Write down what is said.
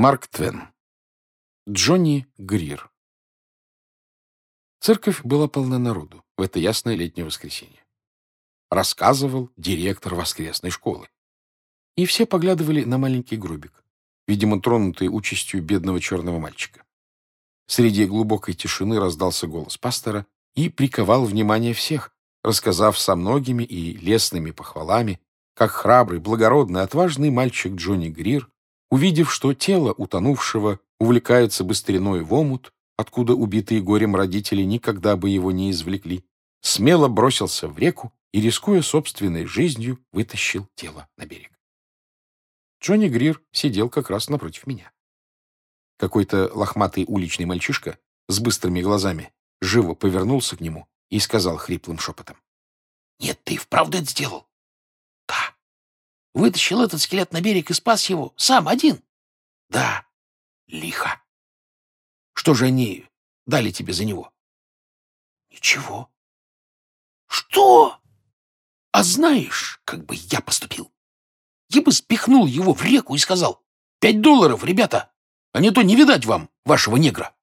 Марк Твен. Джонни Грир. Церковь была полна народу в это ясное летнее воскресенье. Рассказывал директор воскресной школы. И все поглядывали на маленький гробик, видимо, тронутый участью бедного черного мальчика. Среди глубокой тишины раздался голос пастора и приковал внимание всех, рассказав со многими и лестными похвалами, как храбрый, благородный, отважный мальчик Джонни Грир Увидев, что тело утонувшего увлекается быстриной в омут, откуда убитые горем родители никогда бы его не извлекли, смело бросился в реку и, рискуя собственной жизнью, вытащил тело на берег. Джонни Грир сидел как раз напротив меня. Какой-то лохматый уличный мальчишка с быстрыми глазами живо повернулся к нему и сказал хриплым шепотом. «Нет, ты вправду это сделал?» Вытащил этот скелет на берег и спас его. Сам, один. Да, лихо. Что же они дали тебе за него? Ничего. Что? А знаешь, как бы я поступил? Я бы спихнул его в реку и сказал, «Пять долларов, ребята, а не то не видать вам вашего негра».